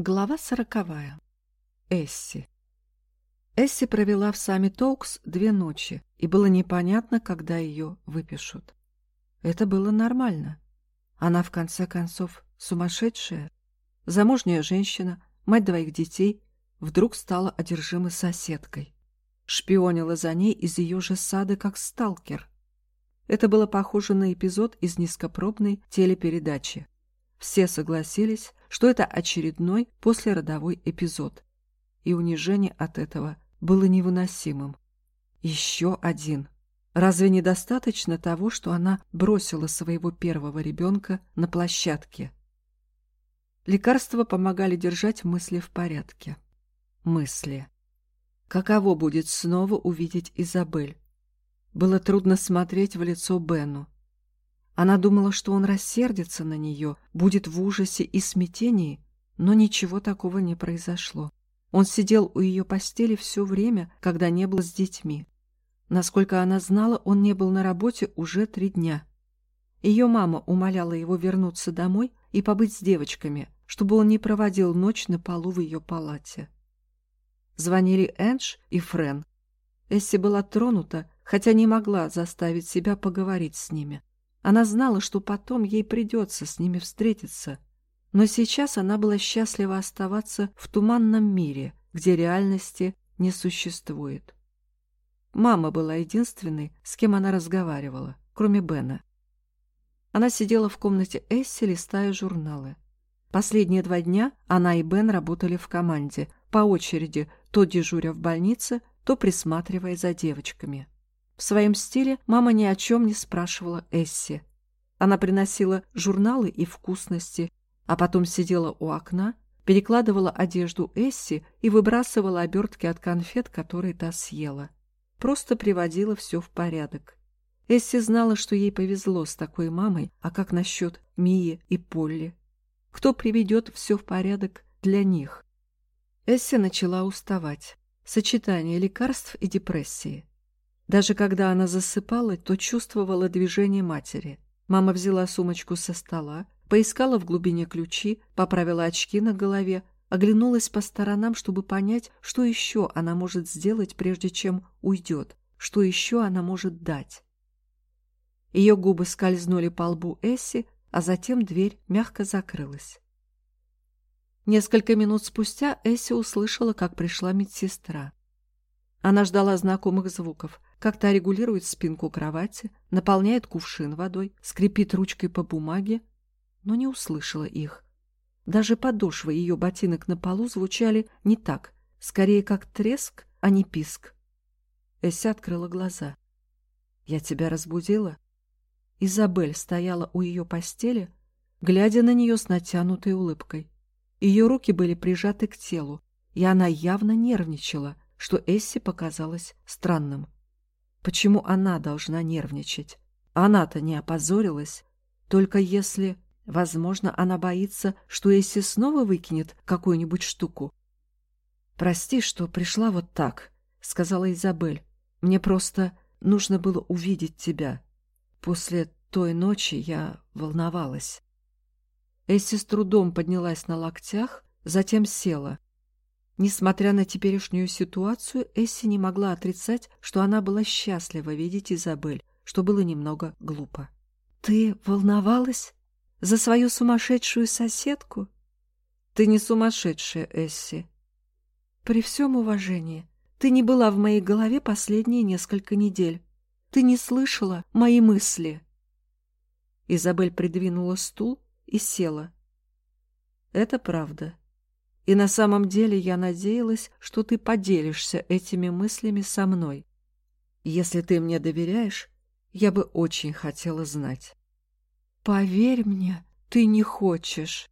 Глава сороковая. Эсси. Эсси провела в Сами Толкс две ночи, и было непонятно, когда ее выпишут. Это было нормально. Она, в конце концов, сумасшедшая. Замужняя женщина, мать двоих детей, вдруг стала одержимой соседкой. Шпионила за ней из ее же сада, как сталкер. Это было похоже на эпизод из низкопробной телепередачи. Все согласились, что это очередной послеродовой эпизод. И унижение от этого было невыносимым. Еще один. Разве недостаточно того, что она бросила своего первого ребенка на площадке? Лекарства помогали держать мысли в порядке. Мысли. Каково будет снова увидеть Изабель? Было трудно смотреть в лицо Бену. Она думала, что он рассердится на нее, будет в ужасе и смятении, но ничего такого не произошло. Он сидел у ее постели все время, когда не был с детьми. Насколько она знала, он не был на работе уже три дня. Ее мама умоляла его вернуться домой и побыть с девочками, чтобы он не проводил ночь на полу в ее палате. Звонили Эндж и Френ. Эсси была тронута, хотя не могла заставить себя поговорить с ними. Она знала, что потом ей придется с ними встретиться. Но сейчас она была счастлива оставаться в туманном мире, где реальности не существует. Мама была единственной, с кем она разговаривала, кроме Бена. Она сидела в комнате Эсси, листая журналы. Последние два дня она и Бен работали в команде, по очереди, то дежуря в больнице, то присматривая за девочками. В своем стиле мама ни о чем не спрашивала Эсси. Она приносила журналы и вкусности, а потом сидела у окна, перекладывала одежду Эсси и выбрасывала обертки от конфет, которые та съела. Просто приводила все в порядок. Эсси знала, что ей повезло с такой мамой, а как насчет Мии и Полли? Кто приведет все в порядок для них? Эсси начала уставать. Сочетание лекарств и депрессии. Даже когда она засыпала, то чувствовала движение матери. Мама взяла сумочку со стола, поискала в глубине ключи, поправила очки на голове, оглянулась по сторонам, чтобы понять, что еще она может сделать, прежде чем уйдет, что еще она может дать. Ее губы скользнули по лбу Эсси, а затем дверь мягко закрылась. Несколько минут спустя Эсси услышала, как пришла медсестра. Она ждала знакомых звуков, как та регулирует спинку кровати, наполняет кувшин водой, скрипит ручкой по бумаге, но не услышала их. Даже подошвы ее ботинок на полу звучали не так, скорее как треск, а не писк. Эся открыла глаза. «Я тебя разбудила?» Изабель стояла у ее постели, глядя на нее с натянутой улыбкой. Ее руки были прижаты к телу, и она явно нервничала, что Эсси показалось странным. Почему она должна нервничать? Она-то не опозорилась. Только если... Возможно, она боится, что Эсси снова выкинет какую-нибудь штуку. «Прости, что пришла вот так», — сказала Изабель. «Мне просто нужно было увидеть тебя. После той ночи я волновалась». Эсси с трудом поднялась на локтях, затем села. Несмотря на теперешнюю ситуацию, Эсси не могла отрицать, что она была счастлива видеть Изабель, что было немного глупо. «Ты волновалась? За свою сумасшедшую соседку?» «Ты не сумасшедшая, Эсси». «При всем уважении, ты не была в моей голове последние несколько недель. Ты не слышала мои мысли». Изабель придвинула стул и села. «Это правда. И на самом деле я надеялась, что ты поделишься этими мыслями со мной. Если ты мне доверяешь, я бы очень хотела знать. Поверь мне, ты не хочешь.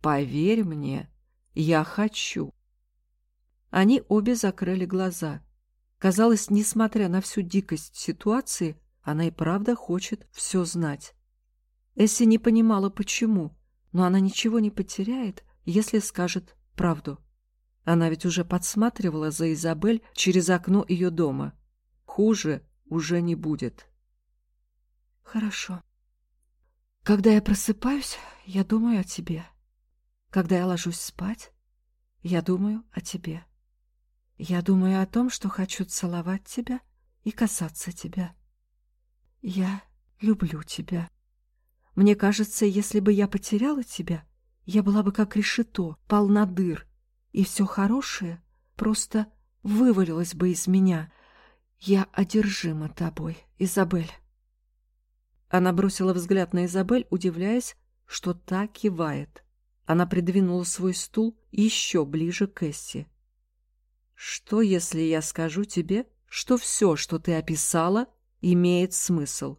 Поверь мне, я хочу. Они обе закрыли глаза. Казалось, несмотря на всю дикость ситуации, она и правда хочет все знать. Эсси не понимала, почему, но она ничего не потеряет, если скажет правду. Она ведь уже подсматривала за Изабель через окно ее дома. Хуже уже не будет. Хорошо. Когда я просыпаюсь, я думаю о тебе. когда я ложусь спать, я думаю о тебе. Я думаю о том, что хочу целовать тебя и касаться тебя. Я люблю тебя. Мне кажется, если бы я потеряла тебя, я была бы как решето, полна дыр, и все хорошее просто вывалилось бы из меня. Я одержима тобой, Изабель. Она бросила взгляд на Изабель, удивляясь, что та кивает. Она придвинула свой стул еще ближе к Эсси. «Что, если я скажу тебе, что все, что ты описала, имеет смысл?»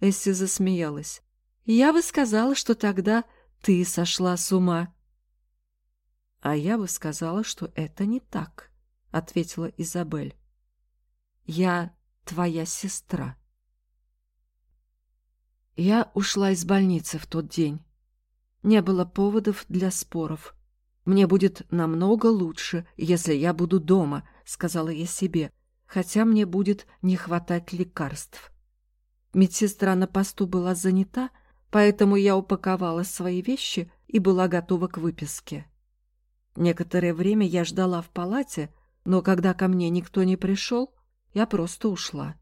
Эсси засмеялась. «Я бы сказала, что тогда ты сошла с ума». «А я бы сказала, что это не так», — ответила Изабель. «Я твоя сестра». Я ушла из больницы в тот день. Не было поводов для споров. «Мне будет намного лучше, если я буду дома», — сказала я себе, хотя мне будет не хватать лекарств. Медсестра на посту была занята, поэтому я упаковала свои вещи и была готова к выписке. Некоторое время я ждала в палате, но когда ко мне никто не пришел, я просто ушла.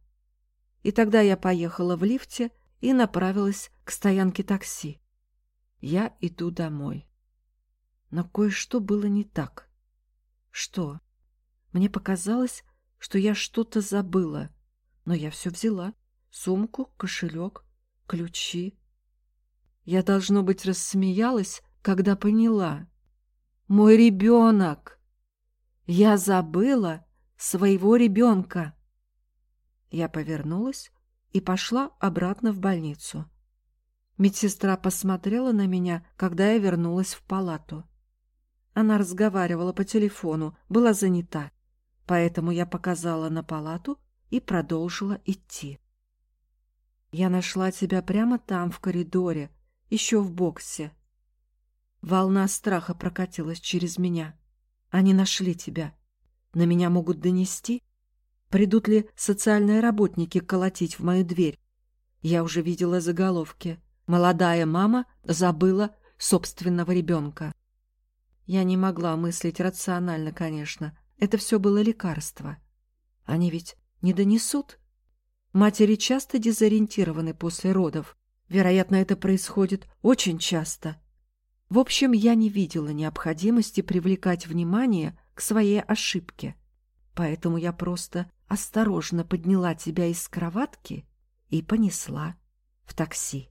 И тогда я поехала в лифте и направилась к стоянке такси. Я иду домой. Но кое-что было не так. Что? Мне показалось, что я что-то забыла, но я все взяла. Сумку, кошелек, ключи. Я, должно быть, рассмеялась, когда поняла. Мой ребенок! Я забыла своего ребенка. Я повернулась и пошла обратно в больницу. Медсестра посмотрела на меня, когда я вернулась в палату. Она разговаривала по телефону, была занята, поэтому я показала на палату и продолжила идти. Я нашла тебя прямо там, в коридоре, еще в боксе. Волна страха прокатилась через меня. Они нашли тебя. На меня могут донести? Придут ли социальные работники колотить в мою дверь? Я уже видела заголовки. Молодая мама забыла собственного ребенка. Я не могла мыслить рационально, конечно. Это все было лекарство. Они ведь не донесут. Матери часто дезориентированы после родов. Вероятно, это происходит очень часто. В общем, я не видела необходимости привлекать внимание к своей ошибке. Поэтому я просто осторожно подняла тебя из кроватки и понесла в такси.